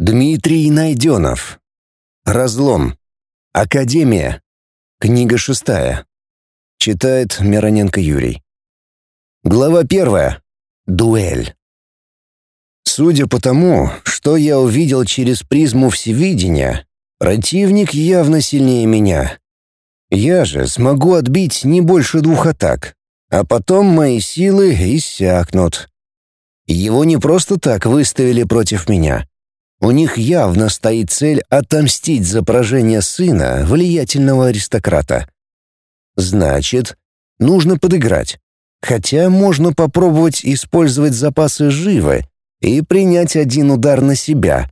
Дмитрий Найденов. Разлом. Академия. Книга шестая. Читает Мироненко Юрий. Глава первая. Дуэль. Судя по тому, что я увидел через призму всевидения, противник явно сильнее меня. Я же смогу отбить не больше двух атак, а потом мои силы иссякнут. Его не просто так выставили против меня. У них явно стоит цель отомстить за поражение сына влиятельного аристократа. Значит, нужно подыграть. Хотя можно попробовать использовать запасы живы и принять один удар на себя.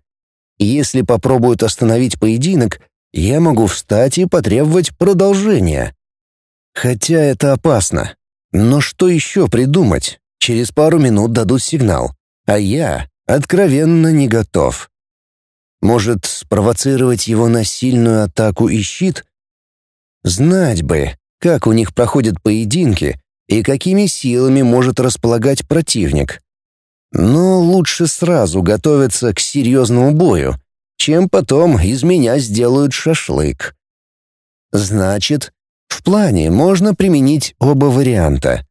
Если попробуют остановить поединок, я могу встать и потребовать продолжения. Хотя это опасно. Но что еще придумать? Через пару минут дадут сигнал, а я откровенно не готов. Может, спровоцировать его на сильную атаку и щит? Знать бы, как у них проходят поединки и какими силами может располагать противник. Но лучше сразу готовиться к серьезному бою, чем потом из меня сделают шашлык. Значит, в плане можно применить оба варианта.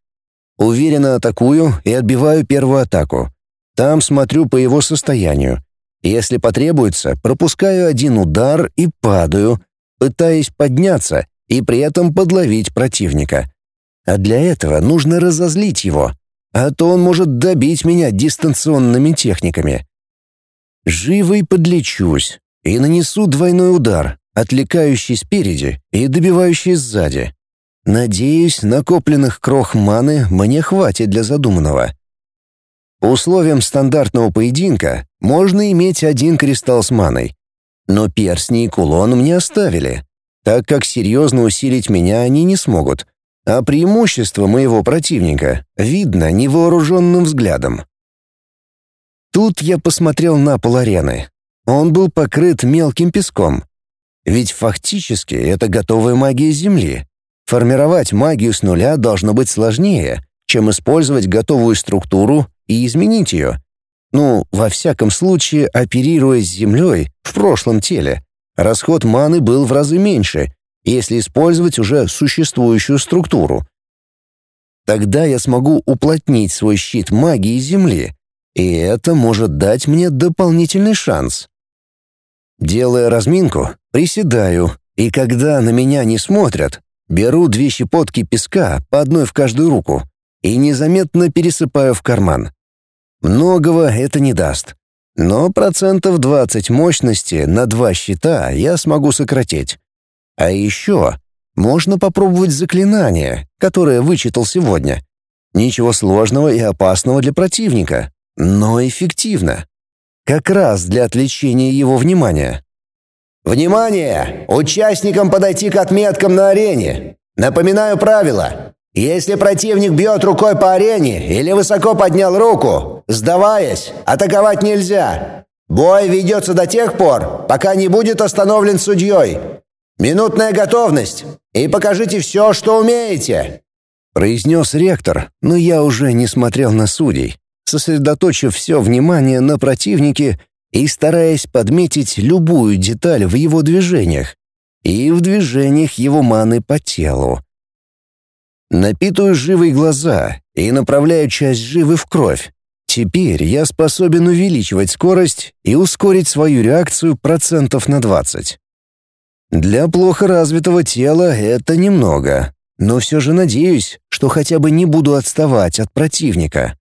Уверенно атакую и отбиваю первую атаку. Там смотрю по его состоянию. Если потребуется, пропускаю один удар и падаю, пытаясь подняться и при этом подловить противника. А для этого нужно разозлить его, а то он может добить меня дистанционными техниками. Живой подлечусь и нанесу двойной удар, отвлекающий спереди и добивающий сзади. Надеюсь, накопленных крох маны мне хватит для задуманного. По условиям стандартного поединка можно иметь один кристалл с маной. Но перстни и кулон мне оставили, так как серьезно усилить меня они не смогут, а преимущество моего противника видно невооруженным взглядом. Тут я посмотрел на пол арены. Он был покрыт мелким песком. Ведь фактически это готовая магия Земли. Формировать магию с нуля должно быть сложнее, чем использовать готовую структуру и изменить ее. Ну, во всяком случае, оперируя с Землей в прошлом теле, расход маны был в разы меньше, если использовать уже существующую структуру. Тогда я смогу уплотнить свой щит магии Земли, и это может дать мне дополнительный шанс. Делая разминку, приседаю, и когда на меня не смотрят, беру две щепотки песка по одной в каждую руку и незаметно пересыпаю в карман. Многого это не даст. Но процентов 20 мощности на два щита я смогу сократить. А еще можно попробовать заклинание, которое вычитал сегодня. Ничего сложного и опасного для противника, но эффективно. Как раз для отвлечения его внимания. «Внимание! Участникам подойти к отметкам на арене! Напоминаю правила. Если противник бьет рукой по арене или высоко поднял руку, сдаваясь, атаковать нельзя. Бой ведется до тех пор, пока не будет остановлен судьей. Минутная готовность, и покажите все, что умеете!» Произнес ректор, но я уже не смотрел на судей, сосредоточив все внимание на противнике и стараясь подметить любую деталь в его движениях и в движениях его маны по телу. Напитываю живые глаза и направляю часть живы в кровь. Теперь я способен увеличивать скорость и ускорить свою реакцию процентов на 20. Для плохо развитого тела это немного, но все же надеюсь, что хотя бы не буду отставать от противника.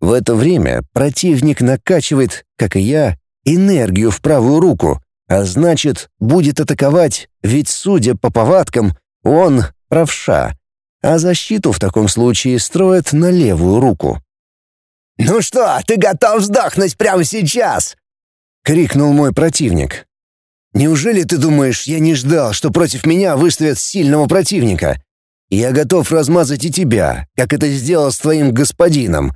В это время противник накачивает, как и я, энергию в правую руку, а значит, будет атаковать, ведь, судя по повадкам, он правша а защиту в таком случае строят на левую руку. «Ну что, ты готов сдохнуть прямо сейчас?» — крикнул мой противник. «Неужели ты думаешь, я не ждал, что против меня выставят сильного противника? Я готов размазать и тебя, как это сделал с твоим господином.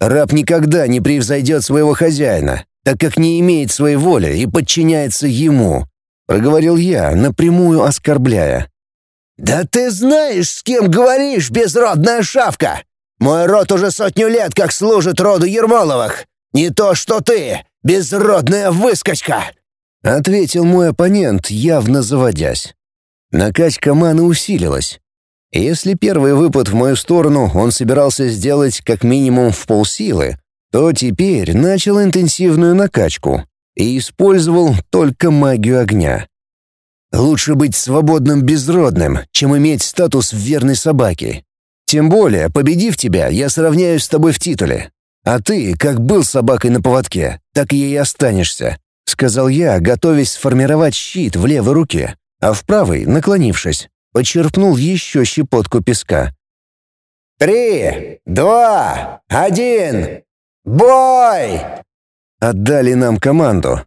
Раб никогда не превзойдет своего хозяина, так как не имеет своей воли и подчиняется ему», — проговорил я, напрямую оскорбляя. «Да ты знаешь, с кем говоришь, безродная шавка! Мой род уже сотню лет как служит роду Ермоловых. Не то что ты. безродная выскочка!» — ответил мой оппонент, явно заводясь. Накачка маны усилилась. Если первый выпад в мою сторону он собирался сделать как минимум в полсилы, то теперь начал интенсивную накачку и использовал только магию огня. Лучше быть свободным безродным, чем иметь статус верной собаки. Тем более, победив тебя, я сравняюсь с тобой в титуле. А ты, как был собакой на поводке, так ей и останешься», — сказал я, готовясь сформировать щит в левой руке, а в правой, наклонившись, почерпнул еще щепотку песка. «Три, два, один, бой!» Отдали нам команду.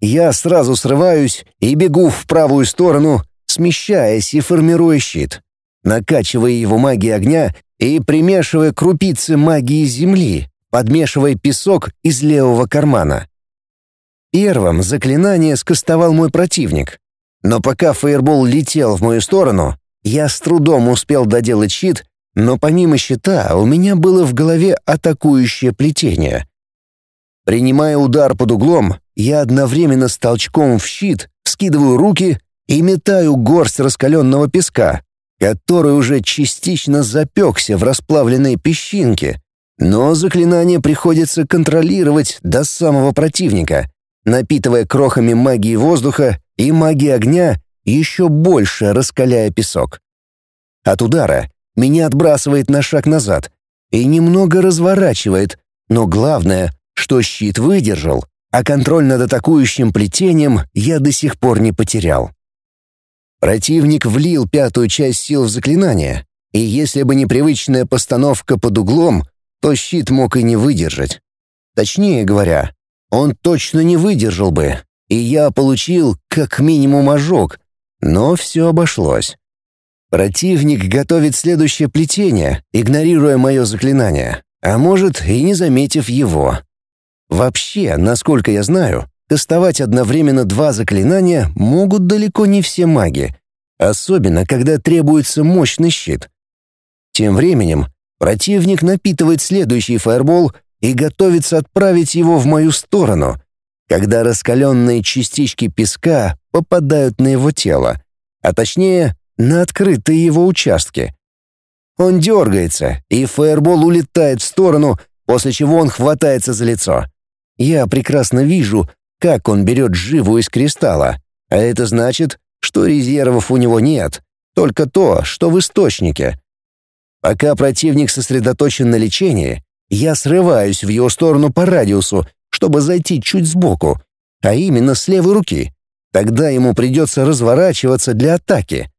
Я сразу срываюсь и бегу в правую сторону, смещаясь и формируя щит, накачивая его магией огня и примешивая крупицы магии земли, подмешивая песок из левого кармана. Первым заклинание скостовал мой противник, но пока фейербол летел в мою сторону, я с трудом успел доделать щит, но помимо щита у меня было в голове атакующее плетение. Принимая удар под углом, я одновременно с толчком в щит скидываю руки и метаю горсть раскаленного песка, который уже частично запекся в расплавленные песчинки, но заклинание приходится контролировать до самого противника, напитывая крохами магии воздуха и магии огня, еще больше раскаляя песок. От удара меня отбрасывает на шаг назад и немного разворачивает, но главное, что щит выдержал, а контроль над атакующим плетением я до сих пор не потерял. Противник влил пятую часть сил в заклинание, и если бы не привычная постановка под углом, то щит мог и не выдержать. Точнее говоря, он точно не выдержал бы, и я получил как минимум ожог, но все обошлось. Противник готовит следующее плетение, игнорируя мое заклинание, а может и не заметив его. Вообще, насколько я знаю, кастовать одновременно два заклинания могут далеко не все маги, особенно когда требуется мощный щит. Тем временем противник напитывает следующий фаербол и готовится отправить его в мою сторону, когда раскаленные частички песка попадают на его тело, а точнее на открытые его участки. Он дергается, и фаербол улетает в сторону, после чего он хватается за лицо. Я прекрасно вижу, как он берет живу из кристалла, а это значит, что резервов у него нет, только то, что в источнике. Пока противник сосредоточен на лечении, я срываюсь в его сторону по радиусу, чтобы зайти чуть сбоку, а именно с левой руки. Тогда ему придется разворачиваться для атаки.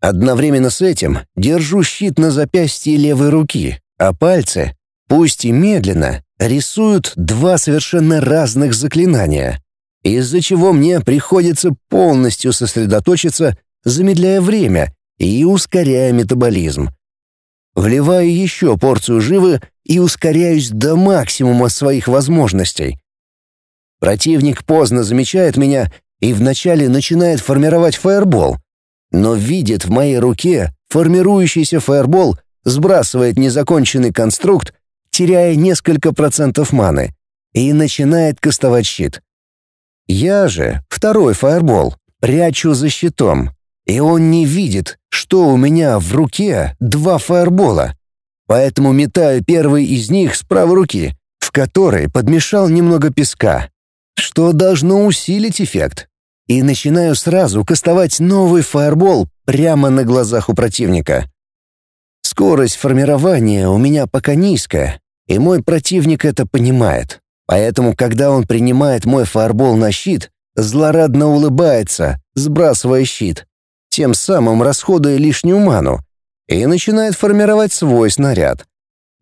Одновременно с этим держу щит на запястье левой руки, а пальцы, пусть и медленно, рисуют два совершенно разных заклинания, из-за чего мне приходится полностью сосредоточиться, замедляя время и ускоряя метаболизм. Вливаю еще порцию живы и ускоряюсь до максимума своих возможностей. Противник поздно замечает меня и вначале начинает формировать фаербол, но видит в моей руке формирующийся фаербол, сбрасывает незаконченный конструкт теряя несколько процентов маны, и начинает кастовать щит. Я же, второй фаербол, прячу за щитом, и он не видит, что у меня в руке два фаербола, поэтому метаю первый из них с правой руки, в которой подмешал немного песка, что должно усилить эффект, и начинаю сразу кастовать новый фаербол прямо на глазах у противника. Скорость формирования у меня пока низкая, и мой противник это понимает. Поэтому, когда он принимает мой фаербол на щит, злорадно улыбается, сбрасывая щит, тем самым расходуя лишнюю ману, и начинает формировать свой снаряд.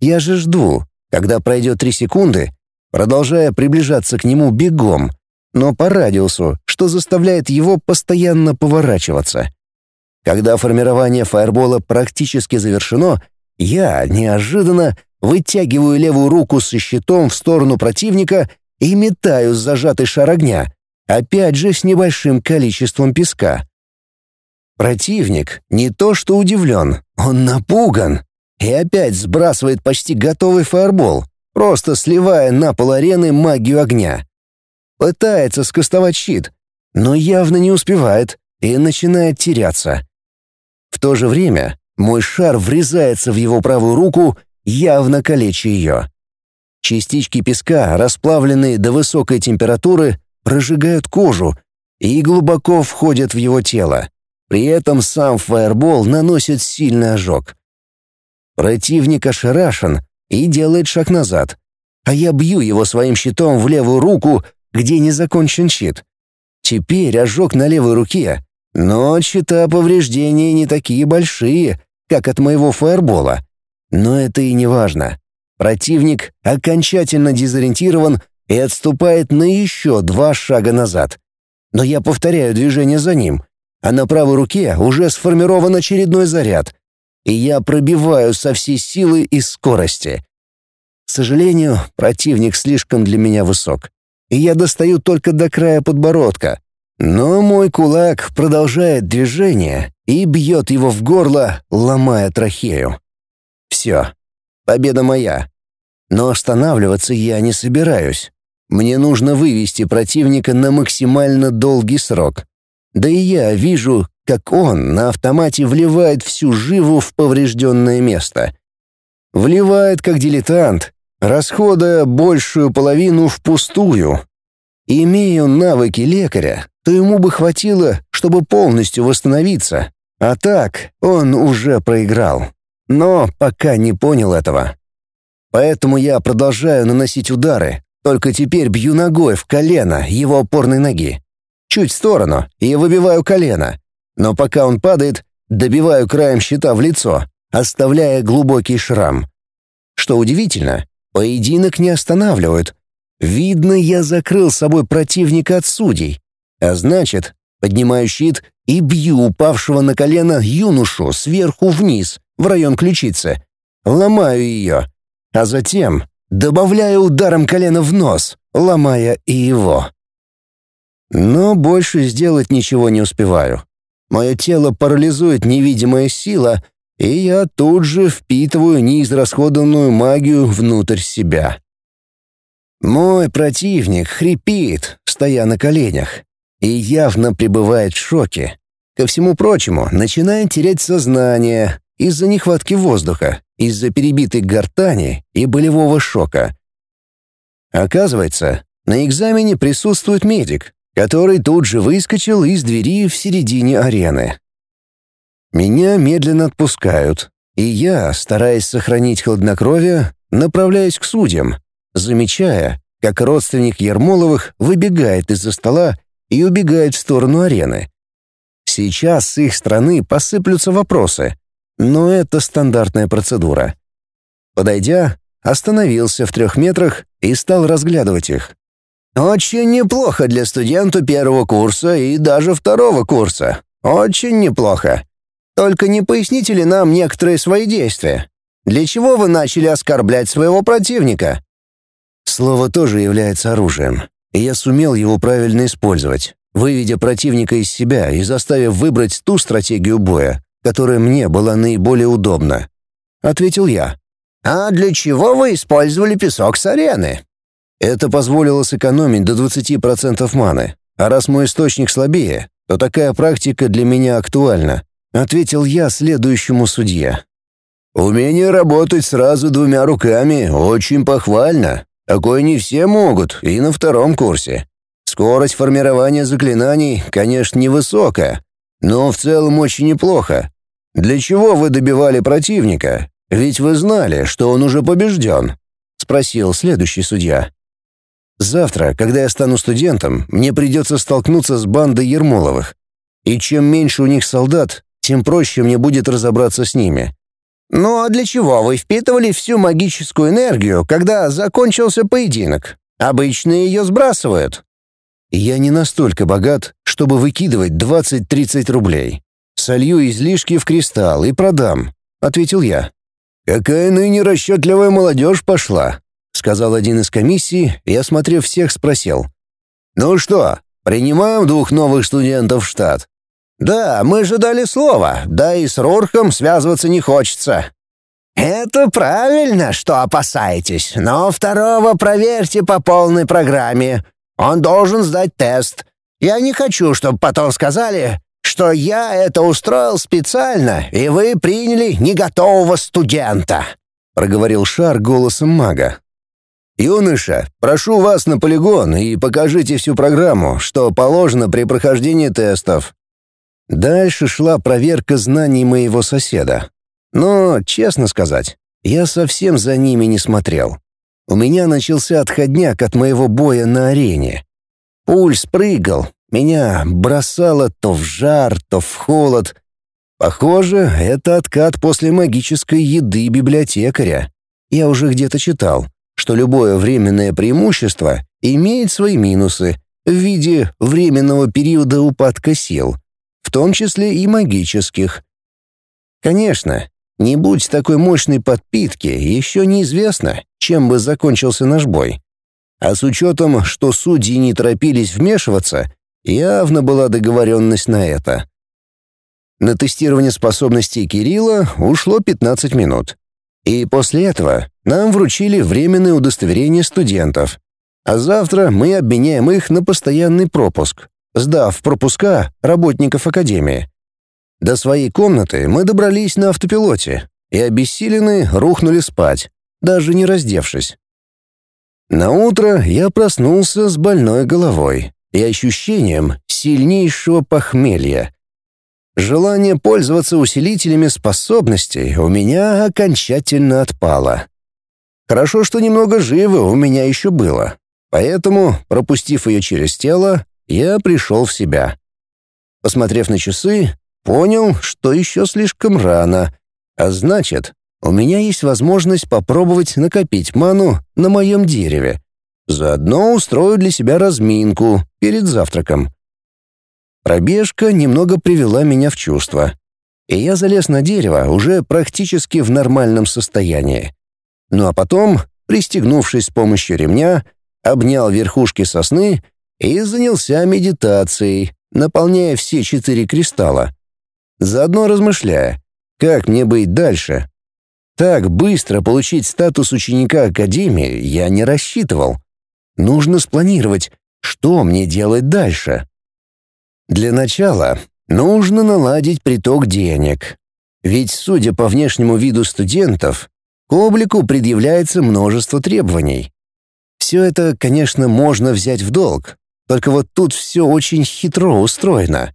Я же жду, когда пройдет три секунды, продолжая приближаться к нему бегом, но по радиусу, что заставляет его постоянно поворачиваться. Когда формирование фаербола практически завершено, я неожиданно вытягиваю левую руку со щитом в сторону противника и метаю зажатый шар огня, опять же с небольшим количеством песка. Противник не то что удивлен, он напуган и опять сбрасывает почти готовый фаербол, просто сливая на пол арены магию огня. Пытается скостовать щит, но явно не успевает и начинает теряться. В то же время мой шар врезается в его правую руку, явно калеча ее. Частички песка, расплавленные до высокой температуры, прожигают кожу и глубоко входят в его тело. При этом сам фаербол наносит сильный ожог. Противник ошарашен и делает шаг назад, а я бью его своим щитом в левую руку, где не закончен щит. Теперь ожог на левой руке, но щита повреждения не такие большие, как от моего фаербола. Но это и не важно. Противник окончательно дезориентирован и отступает на еще два шага назад. Но я повторяю движение за ним, а на правой руке уже сформирован очередной заряд, и я пробиваю со всей силы и скорости. К сожалению, противник слишком для меня высок, и я достаю только до края подбородка. Но мой кулак продолжает движение и бьет его в горло, ломая трахею. Все, победа моя. Но останавливаться я не собираюсь. Мне нужно вывести противника на максимально долгий срок. Да и я вижу, как он на автомате вливает всю живу в поврежденное место. Вливает как дилетант, расходуя большую половину впустую. Имея навыки лекаря, то ему бы хватило, чтобы полностью восстановиться. А так он уже проиграл. Но пока не понял этого. Поэтому я продолжаю наносить удары, только теперь бью ногой в колено его опорной ноги. Чуть в сторону и выбиваю колено. Но пока он падает, добиваю краем щита в лицо, оставляя глубокий шрам. Что удивительно, поединок не останавливают. Видно, я закрыл собой противника от судей. А значит, поднимаю щит и бью упавшего на колено юношу сверху вниз, в район ключицы. Ломаю ее, а затем добавляю ударом колена в нос, ломая и его. Но больше сделать ничего не успеваю. Мое тело парализует невидимая сила, и я тут же впитываю неизрасходованную магию внутрь себя. Мой противник хрипит, стоя на коленях, и явно пребывает в шоке. Ко всему прочему, начинает терять сознание из-за нехватки воздуха, из-за перебитой гортани и болевого шока. Оказывается, на экзамене присутствует медик, который тут же выскочил из двери в середине арены. Меня медленно отпускают, и я, стараясь сохранить хладнокровие, направляюсь к судьям, замечая, как родственник Ермоловых выбегает из-за стола и убегает в сторону арены. Сейчас с их стороны посыплются вопросы, но это стандартная процедура. Подойдя, остановился в трех метрах и стал разглядывать их. Очень неплохо для студента первого курса и даже второго курса. Очень неплохо. Только не поясните ли нам некоторые свои действия? Для чего вы начали оскорблять своего противника? Слово тоже является оружием, и я сумел его правильно использовать, выведя противника из себя и заставив выбрать ту стратегию боя, которая мне была наиболее удобна. Ответил я. «А для чего вы использовали песок с арены?» Это позволило сэкономить до 20% маны. А раз мой источник слабее, то такая практика для меня актуальна, ответил я следующему судье. Умение работать сразу двумя руками очень похвально. Такое не все могут, и на втором курсе. Скорость формирования заклинаний, конечно, невысокая, но в целом очень неплохо. Для чего вы добивали противника? Ведь вы знали, что он уже побежден, спросил следующий судья. Завтра, когда я стану студентом, мне придется столкнуться с бандой Ермоловых. И чем меньше у них солдат, тем проще мне будет разобраться с ними. Ну а для чего вы впитывали всю магическую энергию, когда закончился поединок? Обычно ее сбрасывают. Я не настолько богат, чтобы выкидывать 20-30 рублей. Солью излишки в кристалл и продам, ответил я. Какая ныне расчетливая молодежь пошла, сказал один из комиссии и, осмотрев всех, спросил. «Ну что, принимаем двух новых студентов в штат?» «Да, мы же дали слово, да и с Рурхом связываться не хочется». «Это правильно, что опасаетесь, но второго проверьте по полной программе. Он должен сдать тест. Я не хочу, чтобы потом сказали, что я это устроил специально, и вы приняли не готового студента», — проговорил Шар голосом мага. «Юноша, прошу вас на полигон и покажите всю программу, что положено при прохождении тестов». Дальше шла проверка знаний моего соседа. Но, честно сказать, я совсем за ними не смотрел. У меня начался отходняк от моего боя на арене. Пульс прыгал, меня бросало то в жар, то в холод. Похоже, это откат после магической еды библиотекаря. Я уже где-то читал, что любое временное преимущество имеет свои минусы в виде временного периода упадка сил, в том числе и магических. Конечно, не будь такой мощной подпитки, еще неизвестно, чем бы закончился наш бой. А с учетом, что судьи не торопились вмешиваться, явно была договоренность на это. На тестирование способностей Кирилла ушло 15 минут. И после этого нам вручили временное удостоверение студентов. А завтра мы обменяем их на постоянный пропуск, сдав пропуска работников академии. До своей комнаты мы добрались на автопилоте и обессиленные рухнули спать, даже не раздевшись. На утро я проснулся с больной головой и ощущением сильнейшего похмелья. Желание пользоваться усилителями способностей у меня окончательно отпало. Хорошо, что немного живы у меня еще было, поэтому, пропустив ее через тело, я пришел в себя. Посмотрев на часы, Понял, что еще слишком рано, а значит, у меня есть возможность попробовать накопить ману на моем дереве. Заодно устрою для себя разминку перед завтраком. Пробежка немного привела меня в чувство, и я залез на дерево уже практически в нормальном состоянии. Ну а потом, пристегнувшись с помощью ремня, обнял верхушки сосны и занялся медитацией, наполняя все четыре кристалла заодно размышляя, как мне быть дальше. Так быстро получить статус ученика Академии я не рассчитывал. Нужно спланировать, что мне делать дальше. Для начала нужно наладить приток денег. Ведь, судя по внешнему виду студентов, к облику предъявляется множество требований. Все это, конечно, можно взять в долг, только вот тут все очень хитро устроено.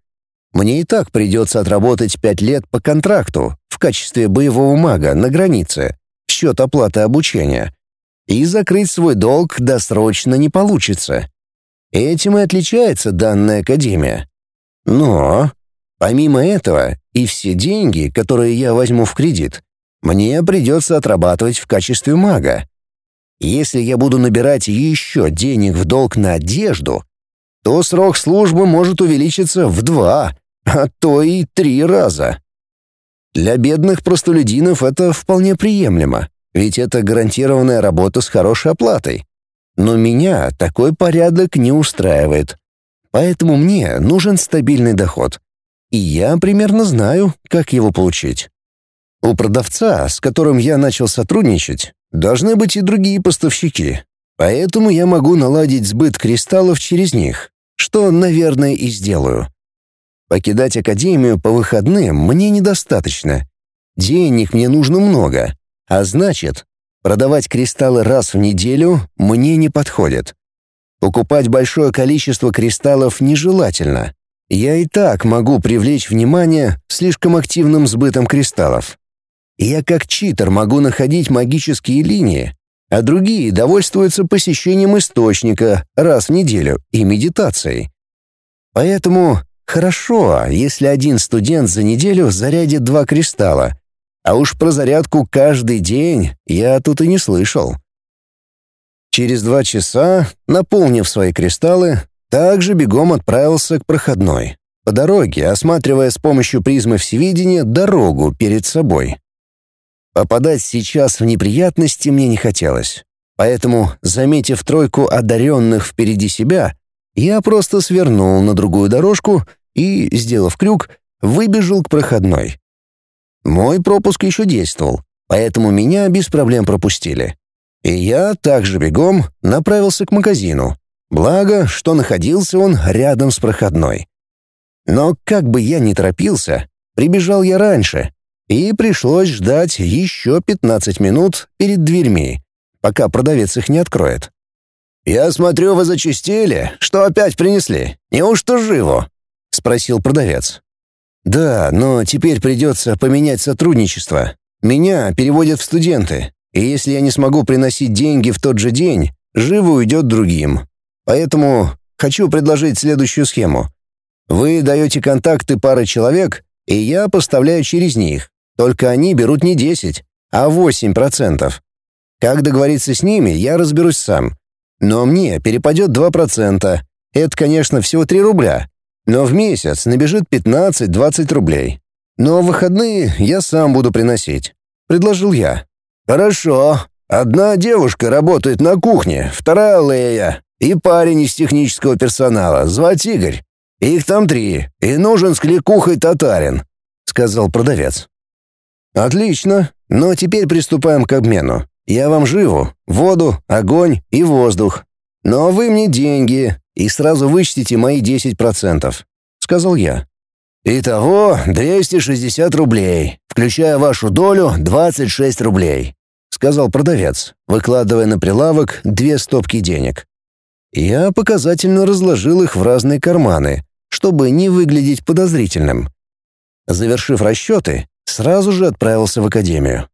Мне и так придется отработать пять лет по контракту в качестве боевого мага на границе в счет оплаты обучения. И закрыть свой долг досрочно не получится. Этим и отличается данная академия. Но, помимо этого, и все деньги, которые я возьму в кредит, мне придется отрабатывать в качестве мага. Если я буду набирать еще денег в долг на одежду, то срок службы может увеличиться в два, а то и три раза. Для бедных простолюдинов это вполне приемлемо, ведь это гарантированная работа с хорошей оплатой. Но меня такой порядок не устраивает. Поэтому мне нужен стабильный доход. И я примерно знаю, как его получить. У продавца, с которым я начал сотрудничать, должны быть и другие поставщики. Поэтому я могу наладить сбыт кристаллов через них, что, наверное, и сделаю. Покидать академию по выходным мне недостаточно. Денег мне нужно много, а значит, продавать кристаллы раз в неделю мне не подходит. Покупать большое количество кристаллов нежелательно. Я и так могу привлечь внимание слишком активным сбытом кристаллов. Я как читер могу находить магические линии, а другие довольствуются посещением источника раз в неделю и медитацией. Поэтому Хорошо, если один студент за неделю зарядит два кристалла. А уж про зарядку каждый день я тут и не слышал. Через два часа, наполнив свои кристаллы, также бегом отправился к проходной. По дороге, осматривая с помощью призмы всевидения дорогу перед собой. Попадать сейчас в неприятности мне не хотелось. Поэтому, заметив тройку одаренных впереди себя, я просто свернул на другую дорожку и, сделав крюк, выбежал к проходной. Мой пропуск еще действовал, поэтому меня без проблем пропустили. И я также бегом направился к магазину. Благо, что находился он рядом с проходной. Но как бы я ни торопился, прибежал я раньше, и пришлось ждать еще 15 минут перед дверьми, пока продавец их не откроет. «Я смотрю, вы зачистили. Что опять принесли? Неужто живо?» — спросил продавец. «Да, но теперь придется поменять сотрудничество. Меня переводят в студенты, и если я не смогу приносить деньги в тот же день, живо уйдет другим. Поэтому хочу предложить следующую схему. Вы даете контакты пары человек, и я поставляю через них. Только они берут не 10, а 8%. Как договориться с ними, я разберусь сам. Но мне перепадет 2%. Это, конечно, всего 3 рубля. Но в месяц набежит 15-20 рублей. Но выходные я сам буду приносить. Предложил я. «Хорошо. Одна девушка работает на кухне, вторая Лея и парень из технического персонала, звать Игорь. Их там три, и нужен с кликухой татарин», — сказал продавец. «Отлично. Но теперь приступаем к обмену. Я вам живу, воду, огонь и воздух. Но вы мне деньги и сразу вычтите мои 10%, сказал я. Итого 260 рублей, включая вашу долю 26 рублей, сказал продавец, выкладывая на прилавок две стопки денег. Я показательно разложил их в разные карманы, чтобы не выглядеть подозрительным. Завершив расчеты, сразу же отправился в академию.